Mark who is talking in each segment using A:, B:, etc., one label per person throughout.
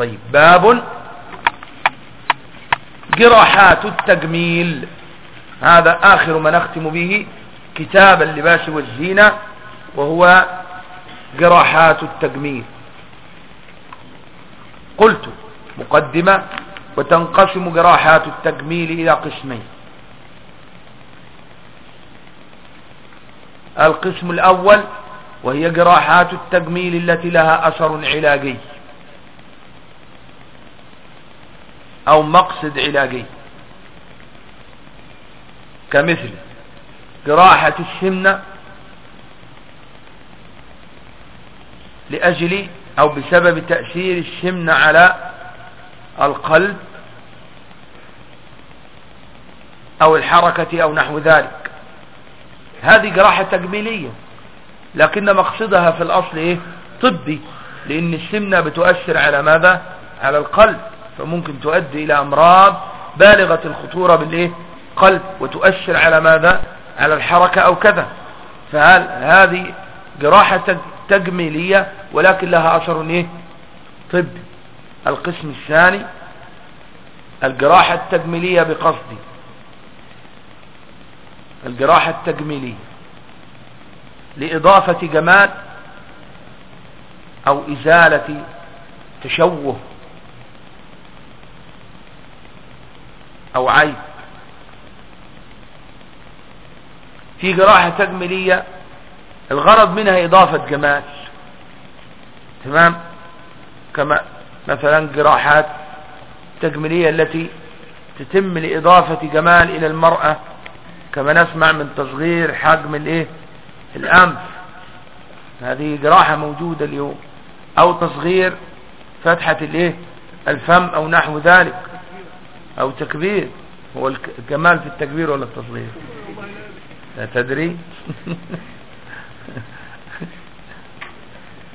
A: طيب باب جراحات التجميل. هذا آخر ما نختم به كتاب اللباس والزينة وهو جراحات التجميل. قلت مقدمة وتنقسم جراحات التجميل إلى قسمين. القسم الأول وهي جراحات التجميل التي لها أثر علاجي. أو مقصد علاجي. كمثل جراحة السمنة لأجل أو بسبب تأثير السمنة على القلب أو الحركة أو نحو ذلك. هذه جراحة تجميلية لكن مقصدها في الأصل إيه؟ طبي لأن السمنة بتؤثر على ماذا؟ على القلب. فممكن تؤدي إلى أمراض بالغة الخطورة بالإيه؟ قلب وتؤثر على ماذا؟ على الحركة أو كذا. فهل هذه جراحة تجميلية ولكن لها أثر إيه؟ طب القسم الثاني الجراحة التجميلية بقصد الجراحة التجميلية لإضافة جمال أو إزالة تشوه. أو عيب. في جراحة تجميلية الغرض منها إضافة جمال. تمام؟ كما مثلا جراحات تجميلية التي تتم لإضافة جمال إلى المرأة كما نسمع من تصغير حجم الإيه؟ الأنف. هذه جراحة موجودة اليوم. أو تصغير فتحة الإيه؟ الفم أو نحو ذلك. أو تكبير. هو الكمال في التكبير ولا التصغير؟ تدري.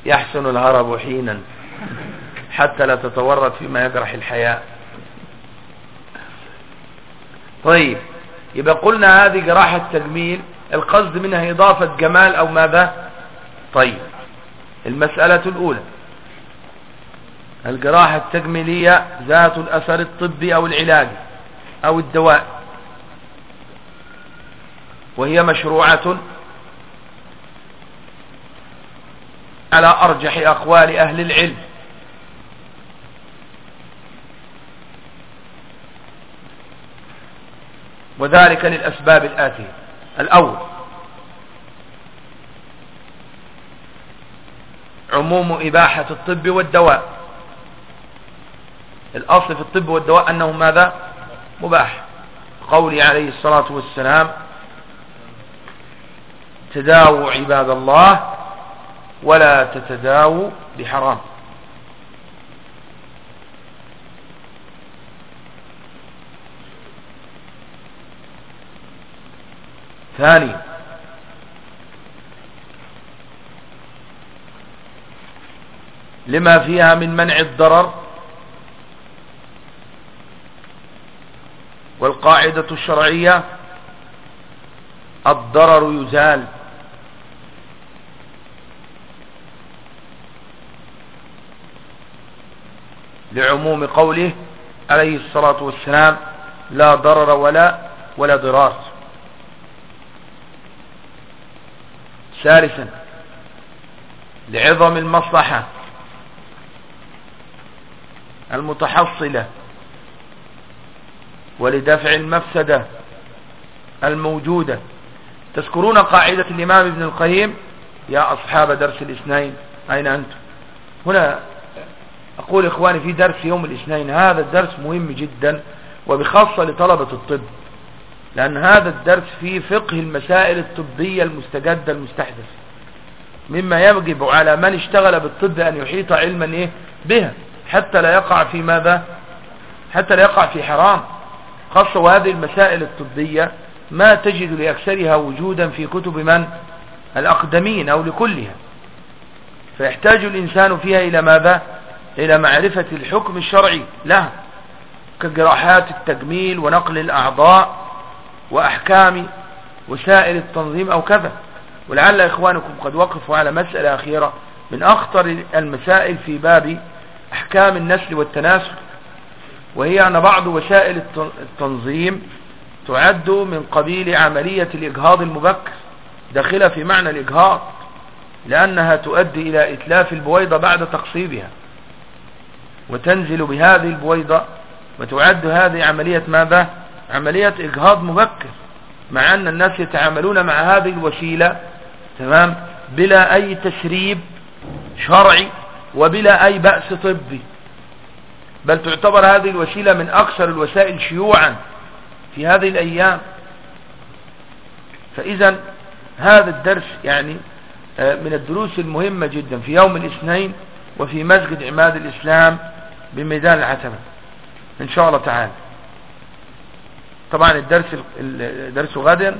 A: يحسن الهرب حينا. حتى لا تتورط فيما يجرح الحياة طيب يبقى قلنا هذه جراحة تجميل القصد منها إضافة جمال أو ماذا؟ طيب المسألة الأولى. الجراحة التجميلية ذات الأثر الطبي أو العلاجي أو الدواء. وهي مشروعة على أرجح أقوال أهل العلم. وذلك للأسباب الآتية. الأول عموم إباحة الطب والدواء. الأصل في الطب والدواء أنه ماذا؟ مباح. قولي عليه الصلاة والسلام تداووا عباد الله ولا تتداووا بحرام. ثاني لما فيها من منع الضرر والقاعدة الشرعية الضرر يزال. لعموم قوله عليه الصلاة والسلام لا ضرر ولا ولا ضرار. ثالثا لعظم المصلحة المتحصلة ولدفع المفسدة الموجودة. تذكرون قاعدة الإمام ابن القيم؟ يا أصحاب درس الاثنين أين أنتم؟ هنا أقول إخواني في درس يوم الاثنين هذا الدرس مهم جدا وبخاصة لطلبة الطب لأن هذا الدرس فيه فقه المسائل الطبية المستجدة المستحدث مما يجب على من اشتغل بالطب أن يحيط علما إيه؟ بها حتى لا يقع في ماذا؟ حتى لا يقع في حرام. خاصة وهذه المسائل الطبية ما تجد لأكثرها وجودا في كتب من؟ الأقدمين أو لكلها. فيحتاج الإنسان فيها إلى ماذا؟ إلى معرفة الحكم الشرعي لها كجراحات التجميل ونقل الأعضاء وأحكام وسائل التنظيم أو كذا. ولعل إخوانكم قد وقفوا على مسألة أخيرة من أخطر المسائل في باب أحكام النسل والتناسل وهي أن بعض وسائل التنظيم تعد من قبيل عملية الإجهاض المبكر داخلة في معنى الإجهاض لأنها تؤدي إلى إتلاف البويضة بعد تقصيبها وتنزل بهذه البويضة وتعد هذه عملية ماذا؟ عملية إجهاض مبكر مع أن الناس يتعاملون مع هذه الوسيلة تمام؟ بلا أي تسريب شرعي وبلا أي بأس طبي. بل تعتبر هذه الوسيلة من أكثر الوسائل شيوعا في هذه الأيام. فإذا هذا الدرس يعني آه، من الدروس المهمة جدا في يوم الاثنين وفي مسجد عماد الإسلام بميدان العتبة إن شاء الله تعالى. طبعا الدرس درس غد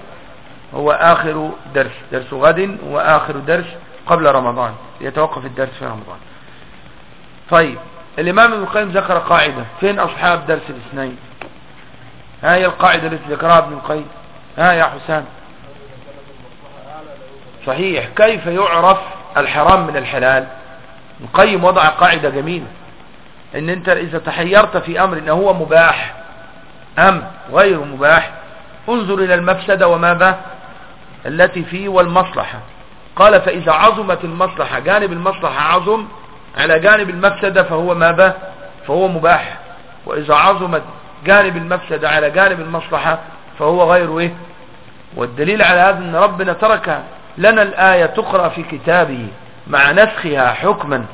A: هو آخر درس درس غد هو آخر درس قبل رمضان يتوقف الدرس في رمضان. طيب. الإمام ابن القيم ذكر قاعدة. فين أصحاب درس الاثنين؟ ها هي القاعدة التي ذكرها ابن القيم. ها يا حسام صحيح. كيف يعرف الحرام من الحلال؟ القيم وضع قاعدة جميلة. إن أنت إذا تحيرت في أمر إنه هو مباح أم غير مباح انظر إلى المفسدة وماذا؟ التي فيه والمصلحة. قال فإذا عظمت المصلحة جانب المصلحة عظم على جانب المفسدة فهو ماذا فهو مباح. وإذا عظمت جانب المفسدة على جانب المصلحة فهو غير إيه؟ والدليل على هذا أن ربنا ترك لنا الآية تقرأ في كتابه مع نسخها حكما.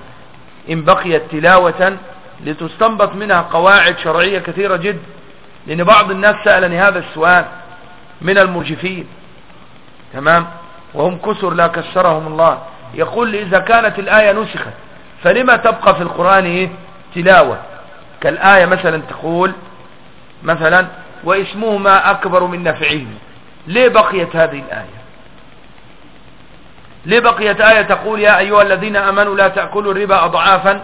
A: إن بقيت تلاوة لتستنبط منها قواعد شرعية كثيرة جدا لأن بعض الناس سألني هذا السؤال من المرجفين. تمام؟ وهم كسر لا كسرهم الله. يقول إذا كانت الآية نسخت فلما تبقى في القرآن إيه؟ تلاوة؟ كالآية مثلا تقول مثلا واسمهما أكبر من نفعهما. ليه بقيت هذه الآية؟ ليه بقيت آية تقول يا أيها الذين أمنوا لا تأكلوا الربا أضعافا؟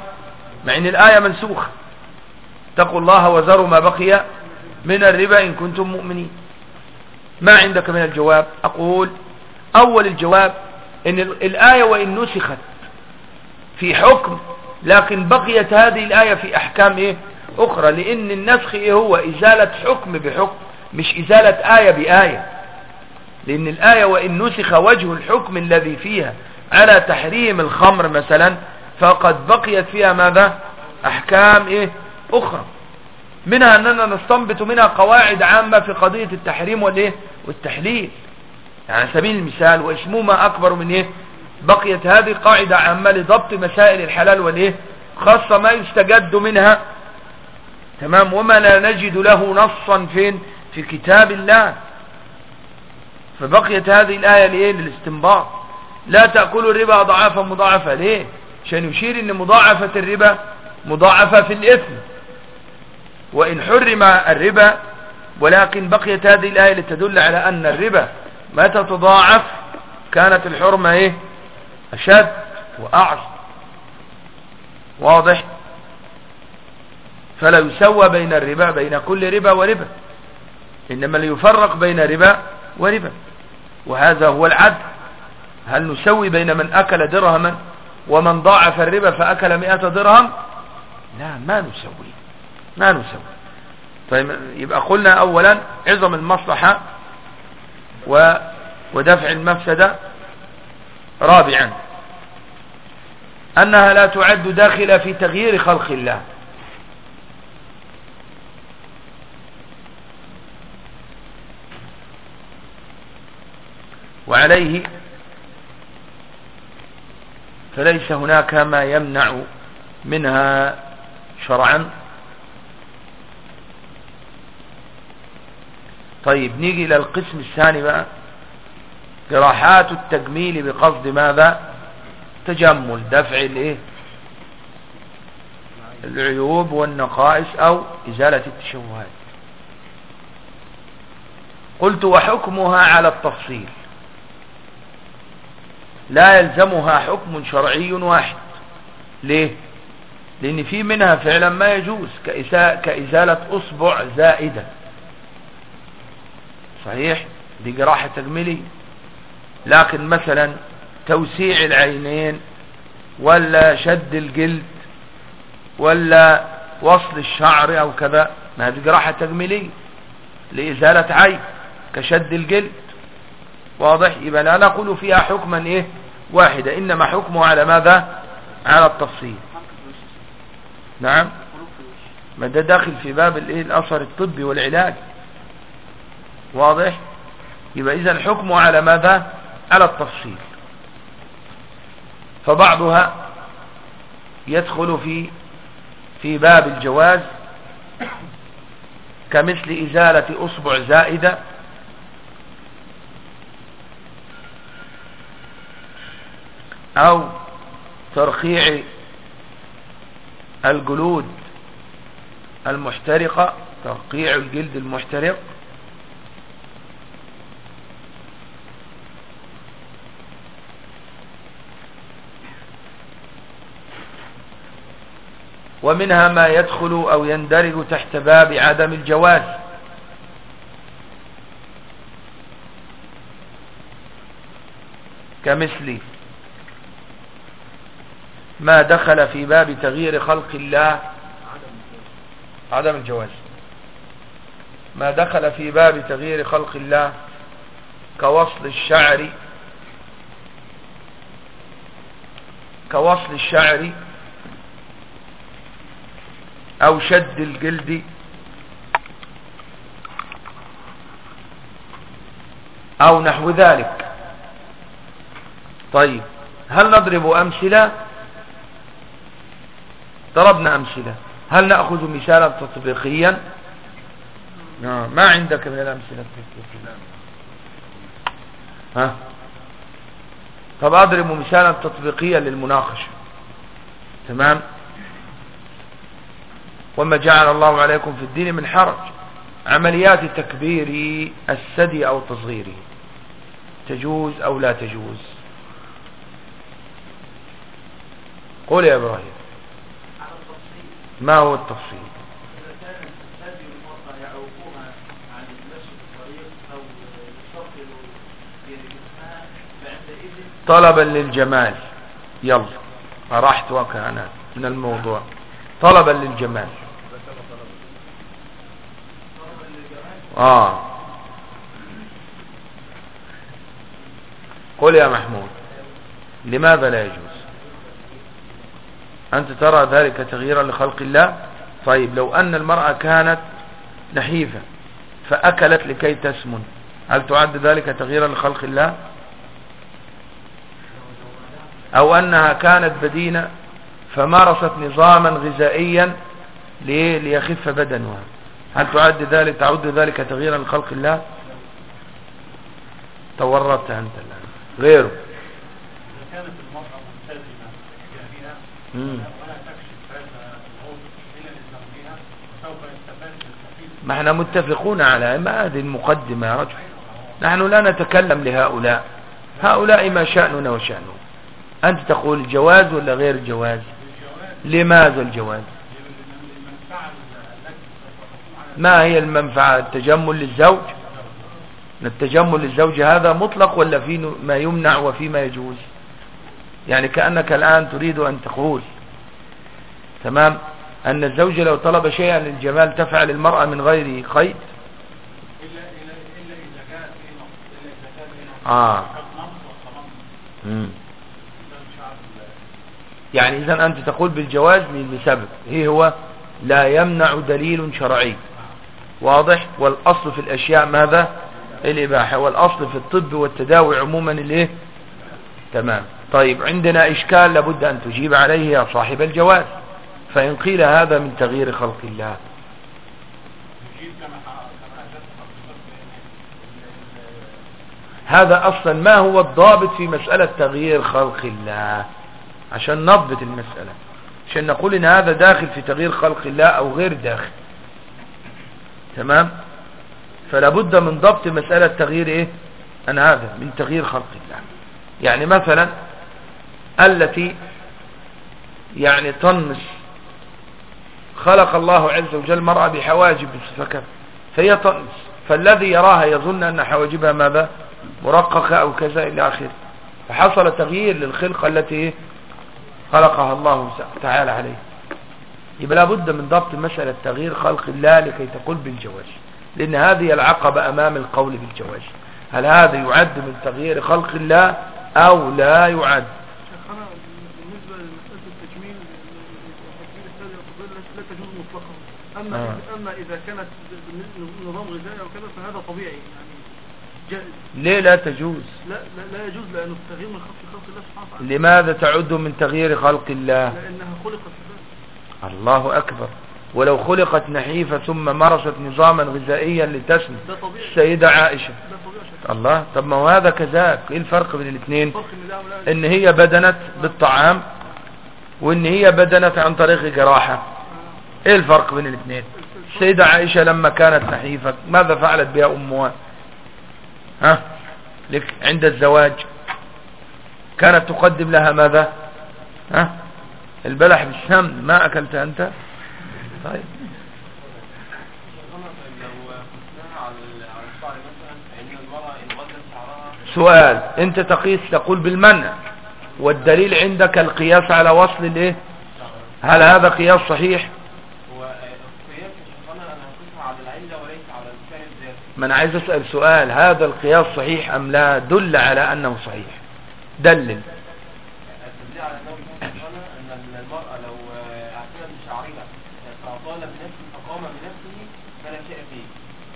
A: مع أن الآية منسوخة. اتقوا الله وذروا ما بقي من الربا إن كنتم مؤمنين. ما عندك من الجواب؟ أقول أول الجواب إن الآية وإن نسخت في حكم لكن بقيت هذه الآية في أحكام إيه؟ أخرى لأن النسخ إيه هو؟ إزالة حكم بحكم مش إزالة آية بآية. لأن الآية وإن نسخ وجه الحكم الذي فيها على تحريم الخمر مثلا فقد بقيت فيها ماذا؟ أحكام إيه؟ أخرى. منها أننا نستنبط منها قواعد عامة في قضية التحريم والإيه؟ والتحليل. يعني على سبيل المثال واسمهما أكبر من إيه؟ بقيت هذه قاعدة عامة لضبط مسائل الحلال والإيه؟ خاصة ما يستجد منها. تمام؟ وما لا نجد له نصا فين؟ في كتاب الله. فبقيت هذه الآية لإيه؟ للاستنباط. لا تأكلوا الربا ضعافا مضاعفة. ليه؟ عشان يشير إن مضاعفة الربا مضاعفة في الإثم. وإن حرم الربا ولكن بقيت هذه الآية لتدل على أن الربا ما تتضاعف كانت الحرمة إيه؟ أشد وأعظم. واضح؟ فلا يسوى بين الربا بين كل ربا وربا. إنما ليفرق بين ربا وربا. وهذا هو العدل. هل نسوي بين من أكل درهما ومن ضاعف الربا فأكل مئة درهم؟ لا ما نسوي. ما نسوي. طيب يبقى قلنا أولا عظم المصلحة ودفع المفسدة رابعا. أنها لا تعد داخلة في تغيير خلق الله. وعليه فليس هناك ما يمنع منها شرعا. طيب نيجي إلى القسم الثاني بقى. جراحات التجميل بقصد ماذا؟ تجمل دفع الايه؟ العيوب والنقائص أو إزالة التشوهات. قلت وحكمها على التفصيل. لا يلزمها حكم شرعي واحد. ليه؟ لأن في منها فعلا ما يجوز كإزالة أصبع زائدة. صحيح؟ دي جراحة تجميلية. لكن مثلا توسيع العينين ولا شد الجلد ولا وصل الشعر أو كذا ما هذه جراحة تجميلية لإزالة عيب كشد الجلد. واضح؟ يبقى لا نقول فيها حكما إيه؟ واحدة إنما حكمه على ماذا؟ على التفصيل. نعم. ما ده داخل في باب الإيه؟ الأثر الطبي والعلاج. واضح؟ يبقى اذا الحكم على ماذا؟ على التفصيل. فبعضها يدخل في في باب الجواز كمثل إزالة أصبع زائدة أو ترخيع الجلود المحترقة ترقيع الجلد المحترق ومنها ما يدخل أو يندرج تحت باب عدم الجواز. كمثل ما دخل في باب تغيير خلق الله. عدم الجواز. ما دخل في باب تغيير خلق الله كوصل الشعر. كوصل الشعر أو شد الجلد. أو نحو ذلك. طيب هل نضرب أمثلة؟ ضربنا أمثلة. هل نأخذ مثالا تطبيقيا؟ نعم. ما عندك من الأمثلة التطبيقية؟ ها؟ طب أضرب مثالا تطبيقيا للمناقشة. تمام؟ وما جعل الله عليكم في الدين من حرج. عمليات تكبير السدي أو تصغيره. تجوز أو لا تجوز. قول يا إبراهيم. ما هو التفصيل؟ طلبا للجمال. يلا راحت وكانت من الموضوع. طلبا للجمال. آه. قل يا محمود لماذا لا يجوز؟ أنت ترى ذلك تغييرا لخلق الله؟ طيب لو أن المرأة كانت نحيفة فأكلت لكي تسمن هل تعد ذلك تغييرا لخلق الله؟ أو أنها كانت بدينة فمارست نظاما غذائيا ليخف بدنها. هل تعد ذلك تعد ذلك تغييرا لخلق الله؟ تورطت أنت الآن. غيره. كانت المرأة ملتزمة ما إحنا متفقون على ما هذه المقدمة يا رجل. نحن لا نتكلم لهؤلاء. هؤلاء ما شأننا وشأنهم. أنت تقول الجواز ولا غير الجواز لماذا الجواز؟ ما هي المنفعة؟ التجمل للزوج. التجمل للزوج هذا مطلق ولا في ما يمنع وفي ما يجوز؟ يعني كأنك الآن تريد أن تقول تمام أن الزوج لو طلب شيئا للجمال تفعل المرأة من غير قيد؟ آه. يعني إذا أنت تقول بالجواز لسبب هي هو لا يمنع دليل شرعي. واضح؟ والأصل في الأشياء ماذا؟ الإباحة. والأصل في الطب والتداوي عموما الإيه؟ تمام. طيب عندنا إشكال لابد أن تجيب عليه يا صاحب الجواز. فإن قيل هذا من تغيير خلق الله. هذا أصلا ما هو الضابط في مسألة تغيير خلق الله؟ عشان نضبط المسألة. عشان نقول إن هذا داخل في تغيير خلق الله أو غير داخل. تمام؟ فلا بد من ضبط مسألة تغيير إيه؟ ان هذا من تغيير خلق الله. يعني مثلا التي يعني تنمس خلق الله عز وجل مرأة بحواجب فكر فهي تنمس فالذي يراها يظن أن حواجبها ماذا؟ مرققة أو كذا إلى آخره. فحصل تغيير للخلقة التي خلقها الله تعالى عليه. يبقى لابد من ضبط مسألة تغيير خلق الله لكي تقول بالجواز. لأن هذه العقبة أمام القول بالجواز. هل هذا يعد من تغيير خلق الله أو لا يعد؟
B: أما, آه. أما إذا كانت نظام غذائي أو كذا فهذا طبيعي يعني جائز.
A: ليه لا تجوز؟
B: لا لا, لا يجوز لأنه التغيير من خلق خلق الله سبحانه وتعالى.
A: لماذا تعد من تغيير خلق الله؟
B: لأنها خلقت
A: الله أكبر. ولو خلقت نحيفة ثم مارست نظاما غذائيا لتسمى السيدة عائشة. الله. طب ما هو هذا كذاك. إيه الفرق بين الاثنين؟ إن هي بدنت بالطعام وإن هي بدنت عن طريق جراحة. إيه الفرق بين الاثنين؟ السيدة عائشة لما كانت نحيفة ماذا فعلت بها أمها؟ ها؟ لك عند الزواج كانت تقدم لها ماذا؟ ها؟ البلح بالسمن ما أكلت أنت؟ طيب. سؤال أنت تقيس تقول بالمنع والدليل عندك القياس على وصل الإيه؟ هل هذا قياس صحيح؟ ما أنا عايز أسأل سؤال هذا القياس صحيح أم لا؟ دل على أنه صحيح. دلل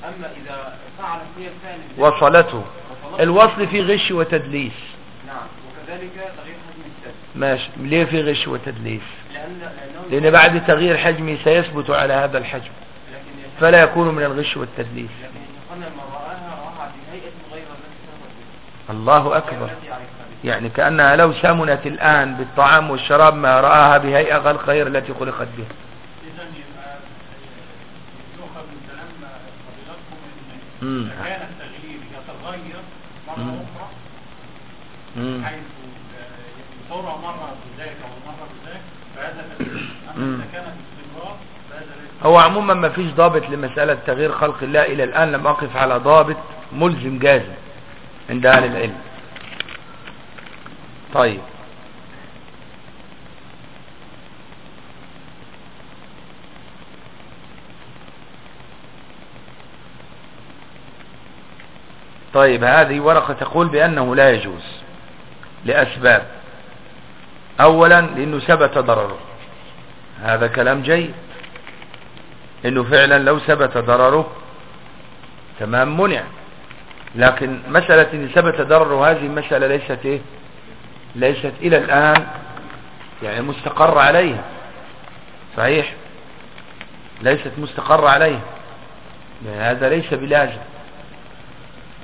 A: أما إذا فعلت هي الفعل وصلته. الوصل فيه غش وتدليس.
B: نعم وكذلك تغيير حجم السد
A: ماشي. ليه في غش وتدليس؟ لأن, لأن بعد تغيير حجمه سيثبت على هذا الحجم. فلا يكون من الغش والتدليس. الله أكبر. يعني كأنها لو سمنت الآن بالطعام والشراب ما رآها بهيئة غير التي خلقت بها.
B: كان التغيير يتغير مرة أخرى حيث يصور مرة بذلك أو مرة بذلك فهذا تغيير. أما إذا
A: هو عموما ما فيش ضابط لمسألة تغيير خلق الله إلى الآن لم أقف على ضابط ملزم جازم عند أهل العلم. طيب. طيب هذه ورقة تقول بأنه لا يجوز لأسباب. أولا لأنه ثبت ضرره. هذا كلام جيد. انه فعلا لو ثبت ضرره تمام منع. لكن مسألة إن ثبت ضرره هذه مسألة ليست إيه؟ ليست إلى الآن يعني مستقر عليها. صحيح؟ ليست مستقر عليها. هذا ليس بلازم.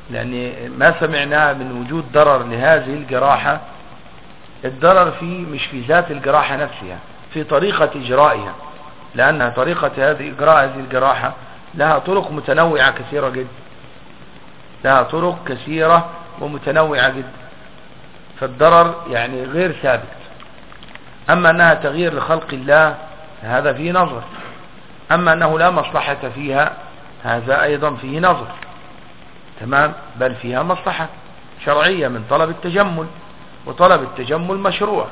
A: لأن ما سمعناه من وجود ضرر لهذه الجراحة الضرر فيه مش في ذات الجراحة نفسها في طريقة إجرائها لأنها طريقة هذه إجراء هذه الجراحة لها طرق متنوعة كثيرة جدا لها طرق كثيرة ومتنوعة جدا فالضرر يعني غير ثابت. أما أنها تغيير لخلق الله هذا فيه نظر. أما أنه لا مصلحة فيها هذا أيضا فيه نظر. تمام؟ بل فيها مصلحة شرعية من طلب التجمل وطلب التجمل مشروع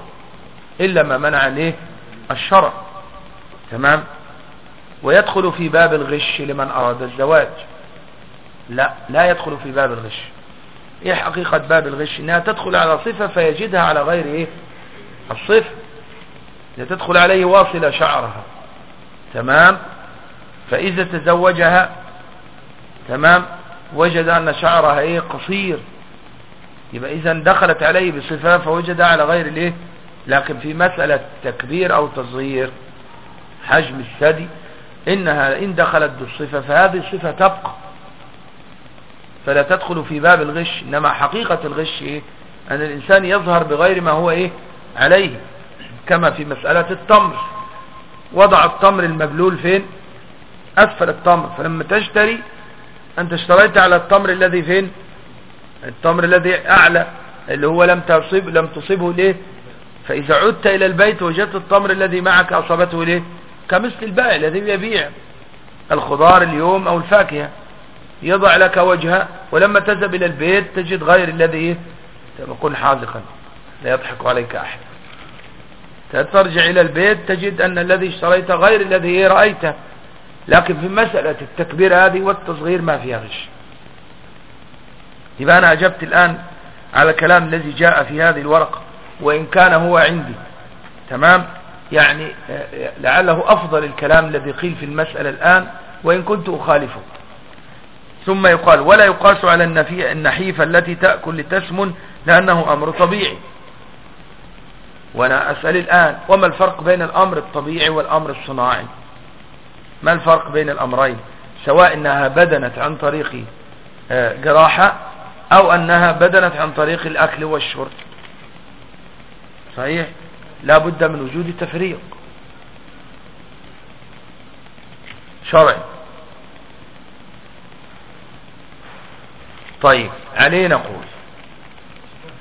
A: إلا ما منع له الشرع. تمام؟ ويدخل في باب الغش لمن أراد الزواج. لا لا يدخل في باب الغش. إيه حقيقة باب الغش؟ إنها تدخل على صفة فيجدها على غير إيه؟ الصفة. تدخل عليه واصلة شعرها. تمام؟ فإذا تزوجها تمام؟ وجد أن شعرها إيه؟ قصير. يبقى إذا دخلت عليه بصفة فوجدها على غير الإيه؟ لكن في مسألة تكبير أو تصغير حجم الثدي إنها إن دخلت بالصفة فهذه الصفة تبقى. فلا تدخل في باب الغش إنما حقيقة الغش إيه؟ أن الإنسان يظهر بغير ما هو إيه؟ عليه كما في مسألة التمر. وضع التمر المبلول فين؟ أسفل التمر فلما تشتري أنت اشتريت على التمر الذي فين؟ التمر الذي أعلى اللي هو لم تصب لم تصبه ليه؟ فإذا عدت إلى البيت وجدت التمر الذي معك أصابته ليه؟ كمثل البائع الذي يبيع. الخضار اليوم أو الفاكهة. يضع لك وجهه ولما تذهب إلى البيت تجد غير الذي يكون حاذقا. لا يضحك عليك أحد. ترجع إلى البيت تجد أن الذي اشتريته غير الذي رأيته. لكن في مسألة التكبير هذه والتصغير ما فيها غش. يبقى أنا أجبت الآن على الكلام الذي جاء في هذه الورقة وإن كان هو عندي. تمام؟ يعني لعله أفضل الكلام الذي قيل في المسألة الآن وإن كنت أخالفه. ثم يقال ولا يقاس على النحيفة التي تأكل لتسمن لأنه أمر طبيعي. وأنا أسأل الآن وما الفرق بين الأمر الطبيعي والأمر الصناعي؟ ما الفرق بين الأمرين؟ سواء أنها بدنت عن طريق آه، جراحة أو أنها بدنت عن طريق الأكل والشرب. صحيح؟ لا بد من وجود تفريق شرعي. طيب عليه نقول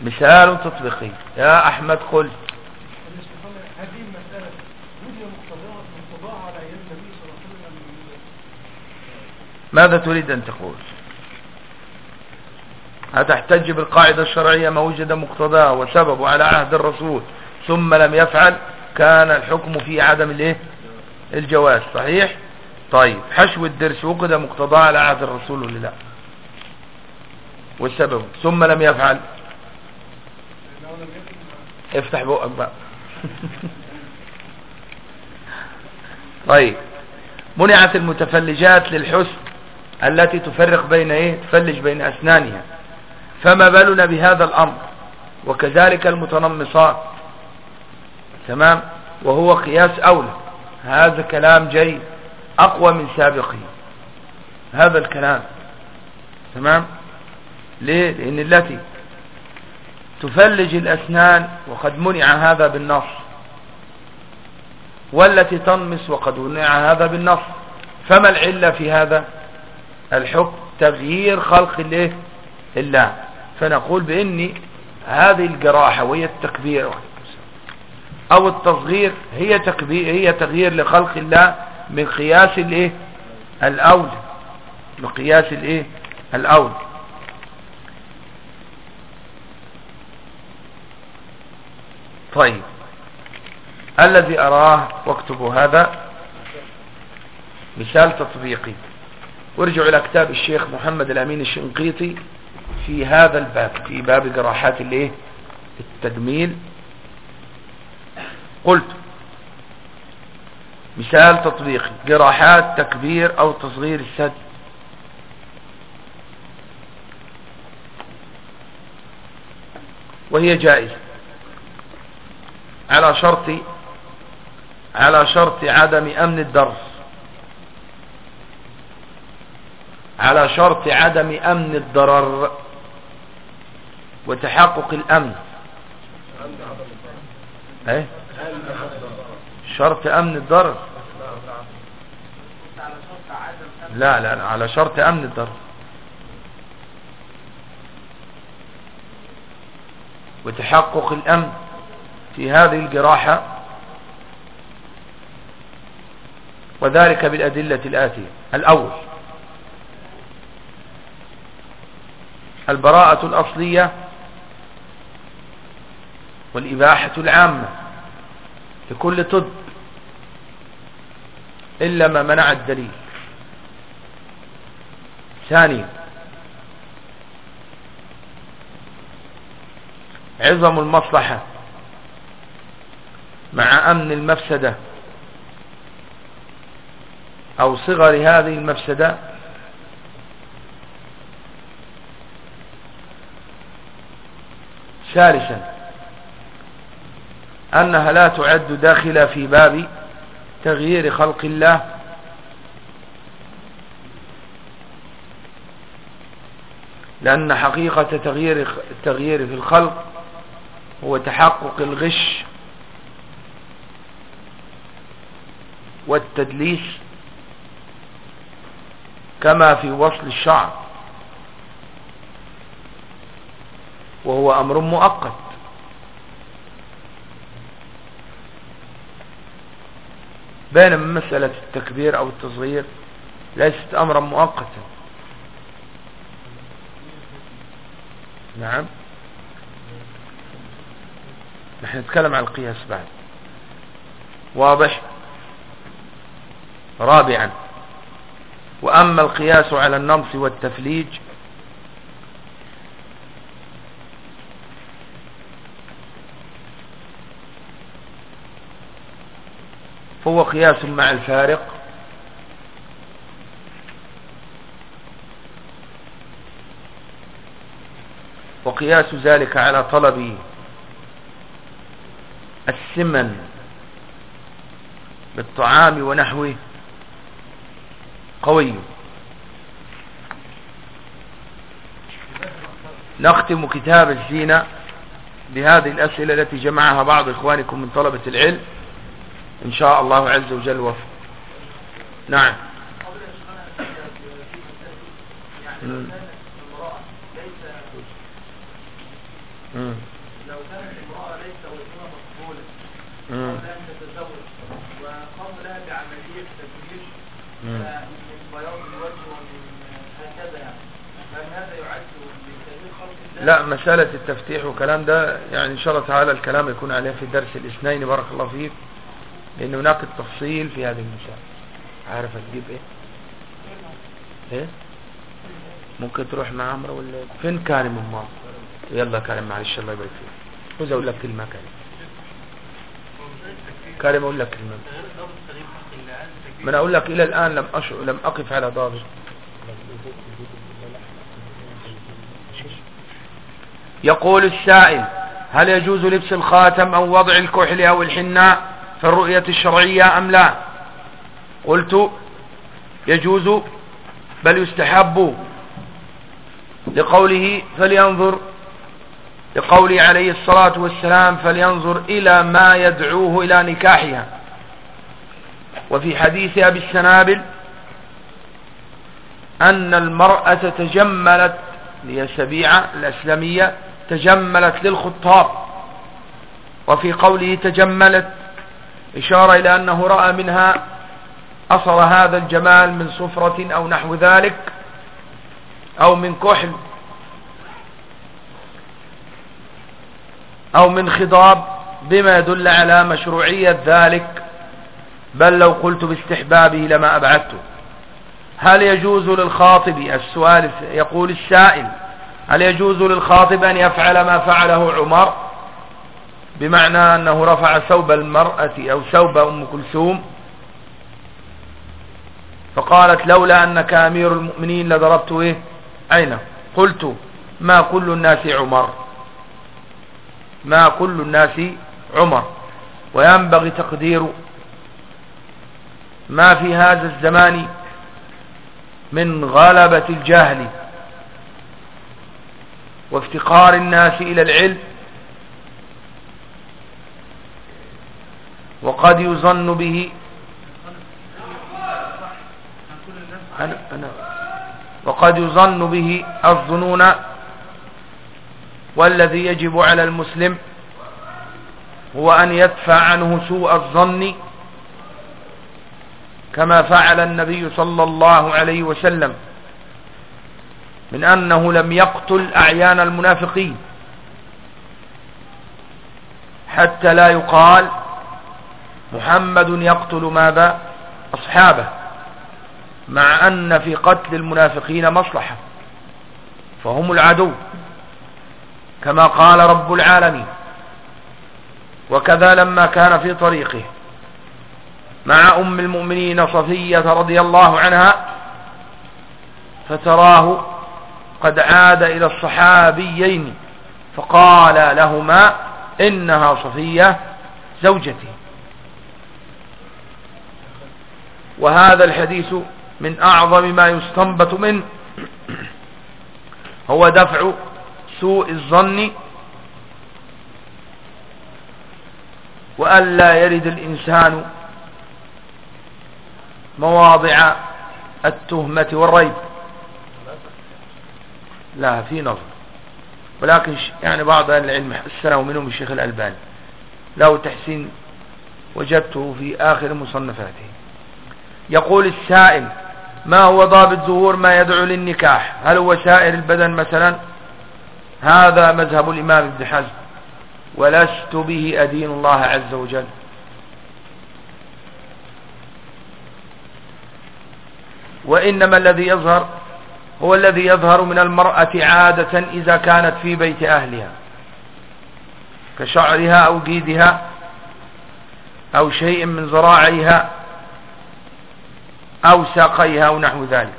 A: مثال تطبيقي. يا أحمد قل ماذا تريد أن تقول؟ هتحتج بالقاعدة الشرعية ما وجد مقتضاه وسبب على عهد الرسول ثم لم يفعل؟ كان الحكم في عدم الايه؟ الجواز صحيح؟ طيب حشو الدرس وجد مقتضاه على عهد الرسول ولا لا؟ والسبب ثم لم يفعل؟ افتح بقك بقى. طيب منعت المتفلجات للحسن التي تفرق بين إيه؟ تفلج بين أسنانها. فما بالنا بهذا الأمر؟ وكذلك المتنمصات. تمام؟ وهو قياس أولى. هذا كلام جيد. أقوى من سابقه. هذا الكلام. تمام؟ ليه؟ لأن التي تفلج الأسنان وقد منع هذا بالنص. والتي تنمس وقد منع هذا بالنص. فما العلة في هذا؟ الحكم تغيير خلق الله الله. فنقول بان هذه الجراحة وهي التكبير أو التصغير هي تكبير هي تغيير لخلق الله من قياس الايه؟ الأول. مقياس الايه؟ الأول. طيب. الذي أراه واكتب هذا مثال تطبيقي. وارجعوا إلى كتاب الشيخ محمد الأمين الشنقيطي في هذا الباب في باب جراحات الايه التجميل. قلت مثال تطبيقي جراحات تكبير أو تصغير السد وهي جائزة. على شرط على شرط عدم أمن الدرس. على شرط عدم أمن الضرر وتحقق الأمن. إيه؟ شرط أمن الضرر. لا لا على شرط أمن الضرر. وتحقق الأمن في هذه الجراحة. وذلك بالأدلة الآتية. الأول. البراءة الأصلية والإباحة العامة لكل طب إلا ما منع الدليل. ثانيا عظم المصلحة مع أمن المفسدة أو صغر هذه المفسدة ثالثا أنها لا تعد داخلة في باب تغيير خلق الله. لأن حقيقة تغيير التغيير في الخلق هو تحقق الغش والتدليس كما في وصل الشعر. وهو أمر مؤقت. بينما مسألة التكبير أو التصغير ليست أمرا مؤقتا. نعم. نحن نتكلم عن القياس بعد. واضح؟ رابعا. وأما القياس على النمص والتفليج فهو قياس مع الفارق. وقياس ذلك على طلب السمن بالطعام ونحوه قوي. نختم كتاب الزينة بهذه الأسئلة التي جمعها بعض إخوانكم من طلبة العلم. إن شاء الله عز وجل وفق نعم.
B: لو كانت امرأة ليس وجهها مقبولة أن تتزوج وقام لها بعملية تدوير من بياض الوجه ومن هكذا يعني فهل هذا يعد من خلق الله؟
A: لا مسألة التفتيح وكلام ده يعني إن شاء الله تعالى الكلام يكون عليه في درس الاثنين بارك الله فيك. لأن هناك التفصيل في هذه المسألة عارف هتجيب إيه؟ إيه؟ ممكن تروح مع عمرو ولا؟ فين كارم امال يلا كريم معلش الله يبارك فيك. عاوز أقول لك كلمة كريم. كريم أقول لك كلمة. ما أنا أقول لك إلى الآن لم أشعر لم أقف على ضابط. يقول السائل هل يجوز لبس الخاتم أو وضع الكحل أو الحناء؟ في الرؤية الشرعية أم لا؟ قلت يجوز بل يستحب لقوله فلينظر لقوله عليه الصلاة والسلام فلينظر إلى ما يدعوه إلى نكاحها. وفي حديث أبي السنابل أن المرأة تجملت هي سبيعة الأسلمية تجملت للخطاب وفي قوله تجملت إشارة إلى أنه رأى منها أصر هذا الجمال من صفرة أو نحو ذلك أو من كحل أو من خضاب بما يدل على مشروعية ذلك. بل لو قلت باستحبابه لما أبعدته. هل يجوز للخاطب السؤال يقول السائل هل يجوز للخاطب أن يفعل ما فعله عمر؟ بمعنى أنه رفع ثوب المرأة أو ثوب أم كلثوم فقالت لولا أنك أمير المؤمنين لضربت إيه؟ عينه. قلت ما كل الناس عمر. ما كل الناس عمر. وينبغي تقدير ما في هذا الزمان من غلبة الجهل وافتقار الناس إلى العلم وقد يظن به. أنا أنا وقد يظن به الظنون والذي يجب على المسلم هو أن يدفع عنه سوء الظن كما فعل النبي صلى الله عليه وسلم من أنه لم يقتل أعيان المنافقين حتى لا يقال محمد يقتل ماذا؟ أصحابه مع أن في قتل المنافقين مصلحة فهم العدو كما قال رب العالمين. وكذا لما كان في طريقه مع أم المؤمنين صفية رضي الله عنها فتراه قد عاد إلى الصحابيين فقال لهما إنها صفية زوجتي. وهذا الحديث من أعظم ما يستنبط منه. هو دفع سوء الظن وألا يرد الإنسان مواضع التهمة والريب. لا في نظر. ولكن يعني بعض أهل العلم حسنه ومنهم الشيخ الألباني. له تحسين وجدته في آخر مصنفاته. يقول السائل ما هو ضابط ظهور ما يدعو للنكاح؟ هل هو سائر البدن مثلا؟ هذا مذهب الإمام ابن حزم ولست به أدين الله عز وجل. وإنما الذي يظهر هو الذي يظهر من المرأة عادة إذا كانت في بيت أهلها كشعرها أو جيدها أو شيء من زراعيها أو ساقيها أو نحو ذلك.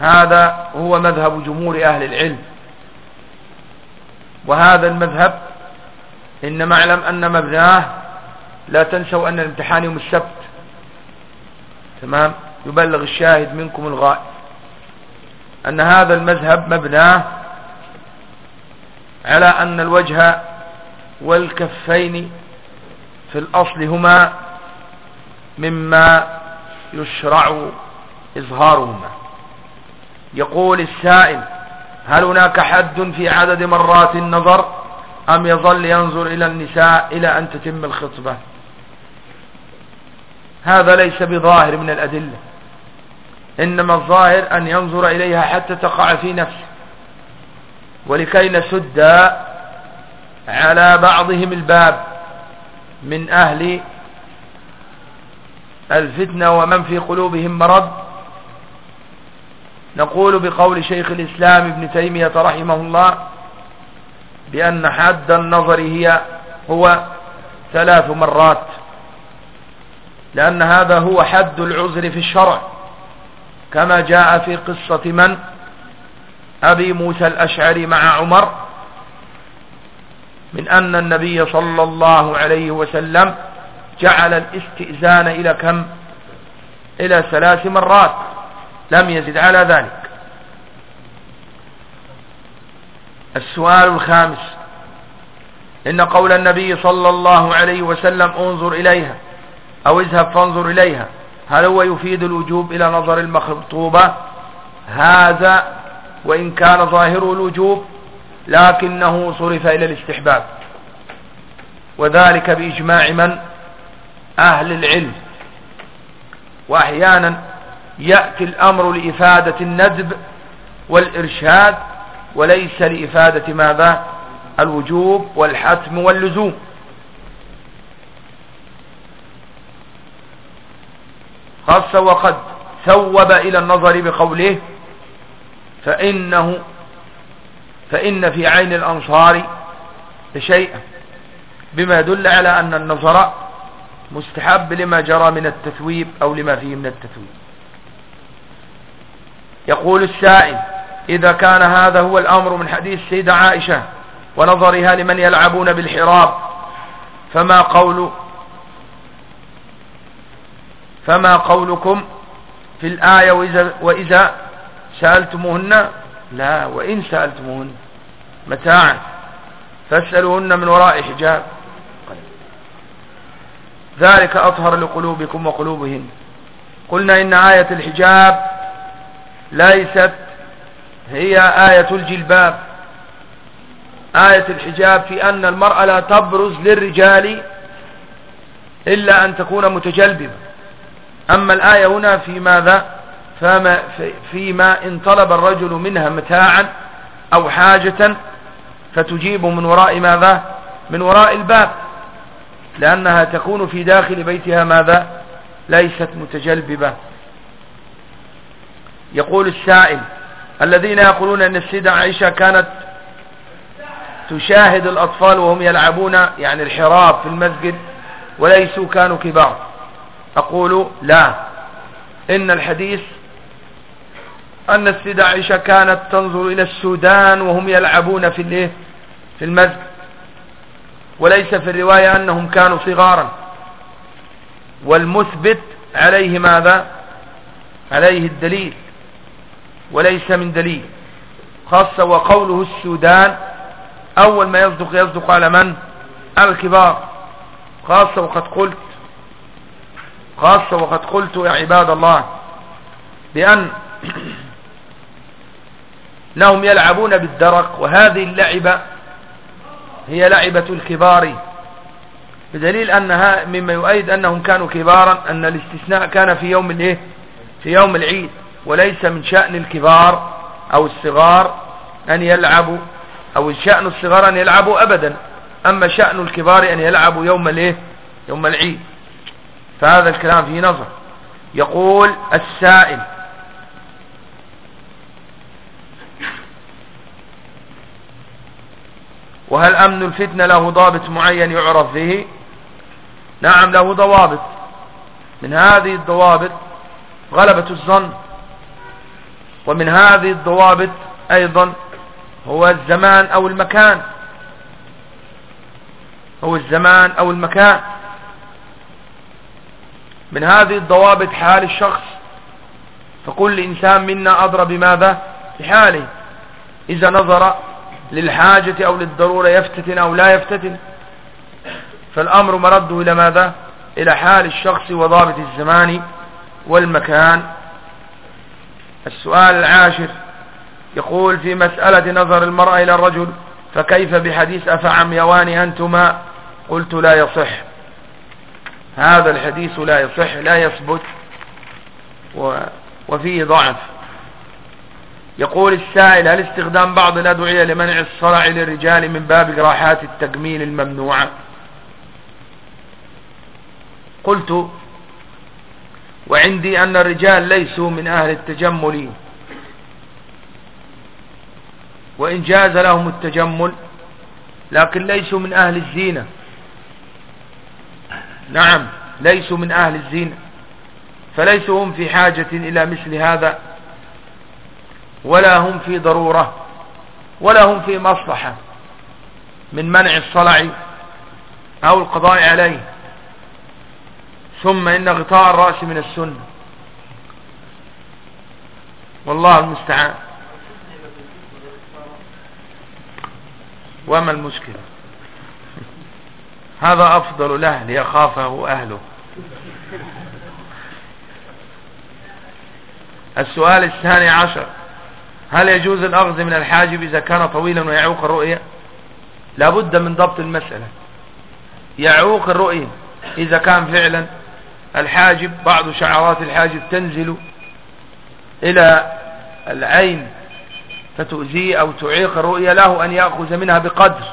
A: هذا هو مذهب جمهور أهل العلم. وهذا المذهب إنما أعلم أن مبناه لا تنسوا أن الامتحان يوم السبت. تمام؟ يبلغ الشاهد منكم الغائب. أن هذا المذهب مبناه على أن الوجه والكفين في الأصل هما مما يشرع إظهارهما. يقول السائل هل هناك حد في عدد مرات النظر أم يظل ينظر إلى النساء إلى أن تتم الخطبة؟ هذا ليس بظاهر من الأدلة إنما الظاهر أن ينظر إليها حتى تقع في نفسه ولكي نسد على بعضهم الباب من أهل الفتنة ومن في قلوبهم مرض. نقول بقول شيخ الإسلام ابن تيمية رحمه الله بأن حد النظر هي هو ثلاث مرات لأن هذا هو حد العذر في الشرع كما جاء في قصة من؟ أبي موسى الأشعري مع عمر من أن النبي صلى الله عليه وسلم جعل الاستئذان إلى كم؟ إلى ثلاث مرات. لم يزد على ذلك. السؤال الخامس. إن قول النبي صلى الله عليه وسلم انظر إليها أو اذهب فانظر إليها هل هو يفيد الوجوب إلى نظر المخطوبة؟ هذا وإن كان ظاهره الوجوب لكنه صرف إلى الاستحباب. وذلك بإجماع من أهل العلم. وأحيانا يأتي الأمر لإفادة الندب والإرشاد وليس لإفادة ماذا؟ الوجوب والحتم واللزوم. خاصة وقد ثوب إلى النظر بقوله فإنه فإن في عين الأنصار شيئا بما يدل على أن النظر مستحب لما جرى من التثويب أو لما فيه من التثويب. يقول السائل إذا كان هذا هو الأمر من حديث سيدة عائشة ونظرها لمن يلعبون بالحراب فما قول فما قولكم في الآية وإذا, وإذا سألتموهن؟ لا وإن سألتموهن. متاعا فاسألوهن من وراء حجاب. ذلك أطهر لقلوبكم وقلوبهن قلنا إن آية الحجاب ليست هي آية الجلباب. آية الحجاب في أن المرأة لا تبرز للرجال إلا أن تكون متجلبة. أما الآية هنا في ماذا؟ فما فيما إن طلب الرجل منها متاعا أو حاجة فتجيب من وراء ماذا؟ من وراء الباب. لأنها تكون في داخل بيتها ماذا؟ ليست متجلببة. يقول السائل الذين يقولون أن السيدة عائشة كانت تشاهد الأطفال وهم يلعبون يعني الحراب في المسجد وليسوا كانوا كبار. أقول لا. إن الحديث أن السيدة عائشة كانت تنظر إلى السودان وهم يلعبون في في المسجد. وليس في الرواية أنهم كانوا صغارا. والمثبت عليه ماذا؟ عليه الدليل. وليس من دليل. خاصة وقوله السودان أول ما يصدق يصدق على من؟ الكبار. خاصة وقد قلت خاصة وقد قلت يا عباد الله بأن إنهم يلعبون بالدرق. وهذه اللعبة هي لعبة الكبار. بدليل أنها مما يؤيد أنهم كانوا كبارا أن الاستثناء كان في يوم الإيه؟ في يوم العيد وليس من شأن الكبار أو الصغار أن يلعبوا أو شأن الصغار أن يلعبوا أبدا. أما شأن الكبار أن يلعبوا يوم الإيه؟ يوم العيد. فهذا الكلام فيه نظر. يقول السائل وهل أمن الفتنة له ضابط معين يعرف به؟ نعم له ضوابط. من هذه الضوابط غلبة الظن. ومن هذه الضوابط أيضا هو الزمان أو المكان. هو الزمان أو المكان. من هذه الضوابط حال الشخص. فكل إنسان منا أضرى بماذا؟ بحاله. إذا نظر للحاجة أو للضرورة يفتتن أو لا يفتتن فالأمر مرده إلى ماذا؟ إلى حال الشخص وضابط الزمان والمكان. السؤال العاشر يقول في مسألة نظر المرأة إلى الرجل فكيف بحديث أفعميوان أنتما؟ قلت لا يصح. هذا الحديث لا يصح لا يثبت وفيه ضعف. يقول السائل هل استخدام بعض الأدعية لمنع الصرع للرجال من باب جراحات التجميل الممنوعة؟ قلت وعندي أن الرجال ليسوا من أهل التجمل. وإن جاز لهم التجمل لكن ليسوا من أهل الزينة. نعم ليسوا من أهل الزينة. فليسوا هم في حاجة إلى مثل هذا. ولا هم في ضرورة ولا هم في مصلحة من منع الصلع أو القضاء عليه. ثم إن غطاء الرأس من السنة. والله المستعان. وما المشكلة؟ هذا أفضل له ليخافه أهله. السؤال الثاني عشر. هل يجوز الأخذ من الحاجب إذا كان طويلا ويعوق الرؤية؟ لابد من ضبط المسألة. يعوق الرؤية. إذا كان فعلا الحاجب بعض شعرات الحاجب تنزل إلى العين فتؤذيه أو تعيق الرؤية. له أن يأخذ منها بقدر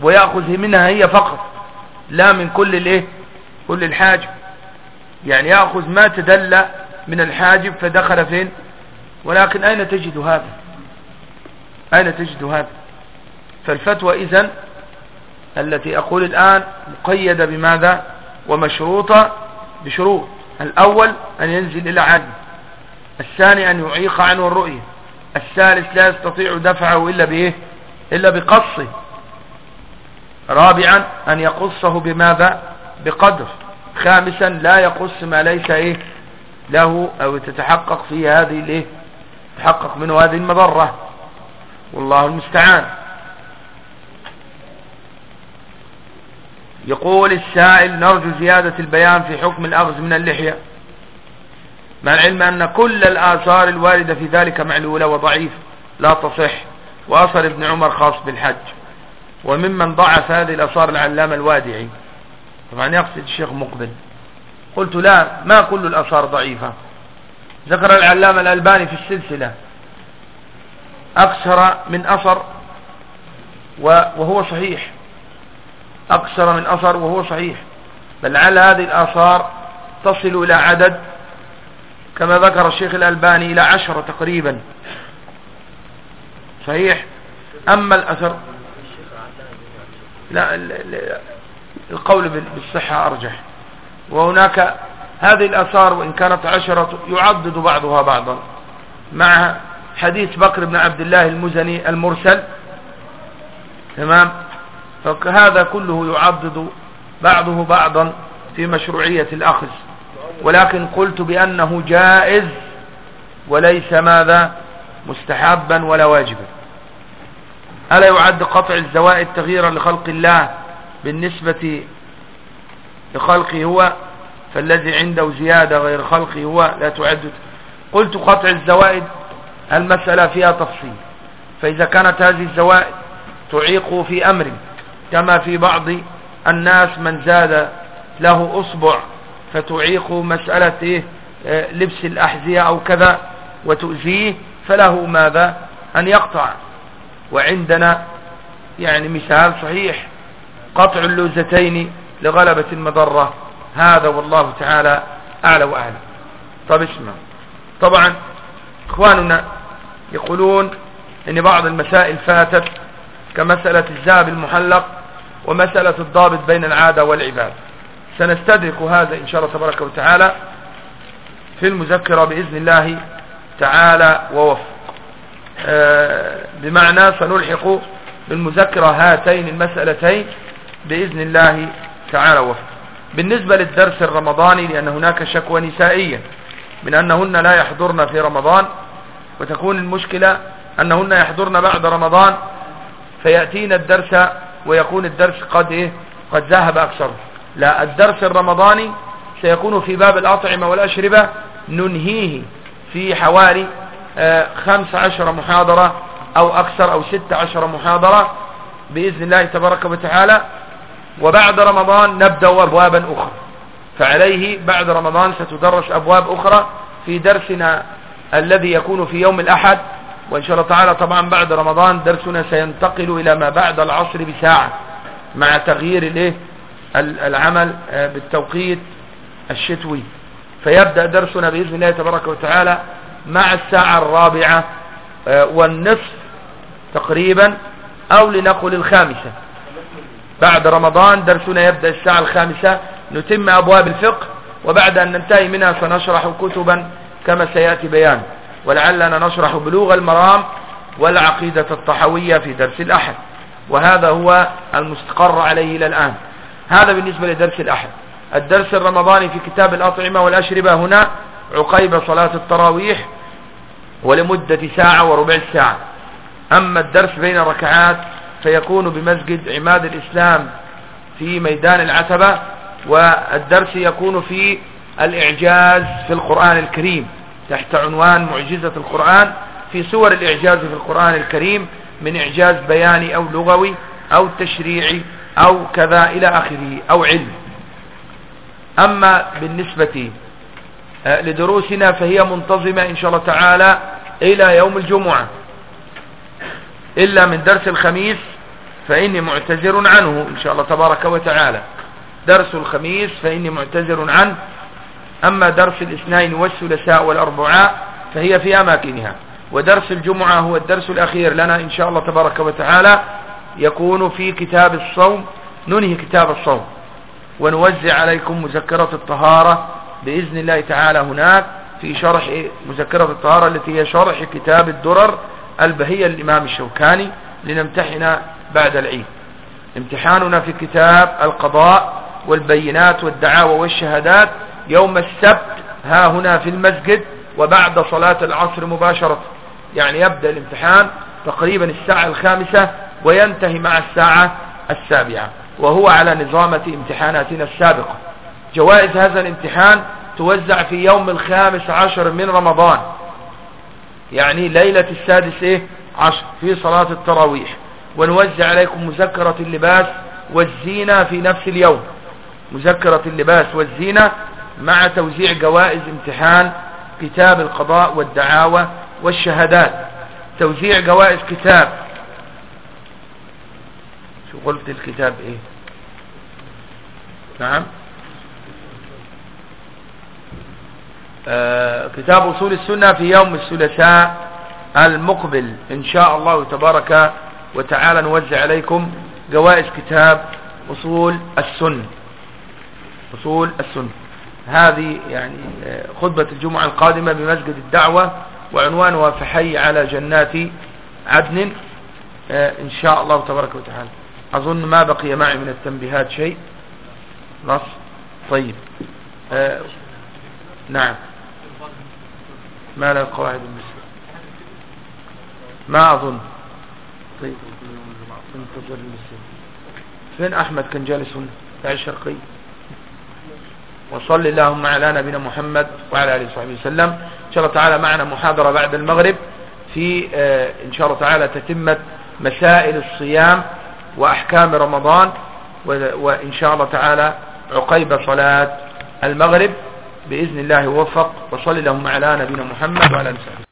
A: ويأخذ منها هي فقط لا من كل الإيه؟ كل الحاجب يعني يأخذ ما تدل من الحاجب فدخل فين؟ ولكن أين تجد هذا؟ أين تجد هذا؟ فالفتوى إذن التي أقول الآن مقيدة بماذا؟ ومشروطة بشروط. الأول أن ينزل إلى عدل. الثاني أن يعيق عنه الرؤية. الثالث لا يستطيع دفعه إلا بإيه؟ إلا بقصه. رابعا أن يقصه بماذا؟ بقدر. خامسا لا يقص ما ليس إيه؟ له أو تتحقق فيه هذه الإيه؟ تحقق منه هذه المضرة. والله المستعان. يقول السائل نرجو زيادة البيان في حكم الأغز من اللحية. مع العلم أن كل الآثار الواردة في ذلك معلولة وضعيف. لا تصح. وأثر ابن عمر خاص بالحج. وممن ضعف هذه الأثار العلامة الوادعي. طبعا يقصد الشيخ مقبل. قلت لا ما كل الأثار ضعيفة. ذكر العلامة الألباني في السلسلة. أكثر من أثر وهو صحيح. أكثر من أثر وهو صحيح. بل لعل هذه الآثار تصل إلى عدد كما ذكر الشيخ الألباني إلى عشرة تقريبا. صحيح؟ أما الأثر لا القول بالصحة أرجح. وهناك هذه الأثار وإن كانت عشرة يعضد بعضها بعضا. مع حديث بكر بن عبد الله المزني المرسل. تمام؟ فهذا كله يعضد بعضه بعضا في مشروعية الأخذ. ولكن قلت بأنه جائز وليس ماذا مستحبا ولا واجبا. ألا يعد قطع الزوائد تغييرا لخلق الله بالنسبة لخلقه هو فالذي عنده زيادة غير خلقه هو لا تعد. قلت قطع الزوائد المسألة فيها تفصيل. فإذا كانت هذه الزوائد تعيق في أمر كما في بعض الناس من زاد له أصبع فتعيق مسألة إيه لبس الأحذية أو كذا وتؤذيه فله ماذا؟ أن يقطع. وعندنا يعني مثال صحيح قطع اللوزتين لغلبة المضرة هذا والله تعالى أعلى وأعلى. طب اسمع طبعا إخواننا يقولون إن بعض المسائل فاتت كمسألة الذهب المحلق ومسألة الضابط بين العادة والعباد. سنستدرك هذا إن شاء الله تبارك وتعالى في المذكرة بإذن الله تعالى ووفق. آه، بمعنى سنلحق بالمذكرة هاتين المسألتين بإذن الله تعالى وفق بالنسبة للدرس الرمضاني لأن هناك شكوى نسائية من أنهن لا يحضرن في رمضان وتكون المشكلة أنهن يحضرن بعد رمضان فيأتينا الدرس ويكون الدرس قد إيه؟ قد ذهب أكثر. لا الدرس الرمضاني سيكون في باب الأطعمة والأشربة ننهيه في حوالي آه، خمس عشر محاضرة أو أكثر أو ست عشر محاضرة بإذن الله تبارك وتعالى. وبعد رمضان نبدأ أبوابا أخرى. فعليه بعد رمضان ستدرس أبواب أخرى في درسنا الذي يكون في يوم الأحد. وإن شاء الله تعالى طبعا بعد رمضان درسنا سينتقل إلى ما بعد العصر بساعة مع تغيير الإيه؟ العمل آه، بالتوقيت الشتوي. فيبدأ درسنا بإذن الله تبارك وتعالى مع الساعة الرابعة آه، والنصف تقريبا أو لنقل الخامسة. بعد رمضان درسنا يبدأ الساعة الخامسة نتم أبواب الفقه وبعد أن ننتهي منها سنشرح كتبا كما سيأتي بيان. ولعلنا نشرح بلوغ المرام والعقيدة الطحوية في درس الأحد. وهذا هو المستقر عليه إلى الآن. هذا بالنسبة لدرس الأحد. الدرس الرمضاني في كتاب الأطعمة والأشربة هنا عقيب صلاة التراويح ولمدة ساعة وربع ساعة. أما الدرس بين ركعات فيكون بمسجد عماد الإسلام في ميدان العتبة والدرس يكون في الإعجاز في القرآن الكريم تحت عنوان معجزة القرآن في سور الإعجاز في القرآن الكريم من إعجاز بياني أو لغوي أو تشريعي أو كذا إلى آخره أو علم. أما بالنسبة آه، لدروسنا فهي منتظمة إن شاء الله تعالى إلى يوم الجمعة. إلا من درس الخميس فإني معتذر عنه إن شاء الله تبارك وتعالى. درس الخميس فإني معتذر عنه. أما درس الاثنين والثلاثاء والأربعاء فهي في أماكنها. ودرس الجمعة هو الدرس الأخير لنا إن شاء الله تبارك وتعالى. يكون في كتاب الصوم ننهي كتاب الصوم. ونوزع عليكم مذكرة الطهارة بإذن الله تعالى هناك في شرح مذكرة الطهارة التي هي شرح كتاب الدرر. البهية للإمام الشوكاني لنمتحن بعد العيد. امتحاننا في كتاب القضاء والبينات والدعاوى والشهادات يوم السبت ها هنا في المسجد وبعد صلاة العصر مباشرة. يعني يبدأ الامتحان تقريبا الساعة الخامسة وينتهي مع الساعة السابعة وهو على نظامة امتحاناتنا السابقة. جوائز هذا الامتحان توزع في يوم الخامس عشر من رمضان. يعني ليلة السادس إيه؟ عشر في صلاة التراويح. ونوزع عليكم مذكرة اللباس والزينة في نفس اليوم. مذكرة اللباس والزينة مع توزيع جوائز امتحان كتاب القضاء والدعاوى والشهادات. توزيع جوائز كتاب. شو قلت الكتاب إيه؟ نعم آه كتاب أصول السنة في يوم الثلاثاء المقبل. إن شاء الله تبارك وتعالى نوزع عليكم جوائز كتاب أصول السنة. أصول السنة. هذه يعني آه، خطبة الجمعة القادمة بمسجد الدعوة وعنوانها فحي على جنات عدن. آه، إن شاء الله تبارك وتعالى. أظن ما بقي معي من التنبيهات شيء. نص طيب. آه نعم. ما لا قواعد المسلم ما أظن. طيب. انتظر المسلم فين أحمد كان جالس هنا؟ في الشرقي. وصل اللهم على نبينا محمد وعلى آله وصحبه وسلم. إن شاء الله تعالى معنا محاضرة بعد المغرب في آه، إن شاء الله تعالى تتمة مسائل الصيام وأحكام رمضان وإن شاء الله تعالى عقيب صلاة المغرب. بإذن الله وفق وصل اللهم على نبينا محمد وعلى آله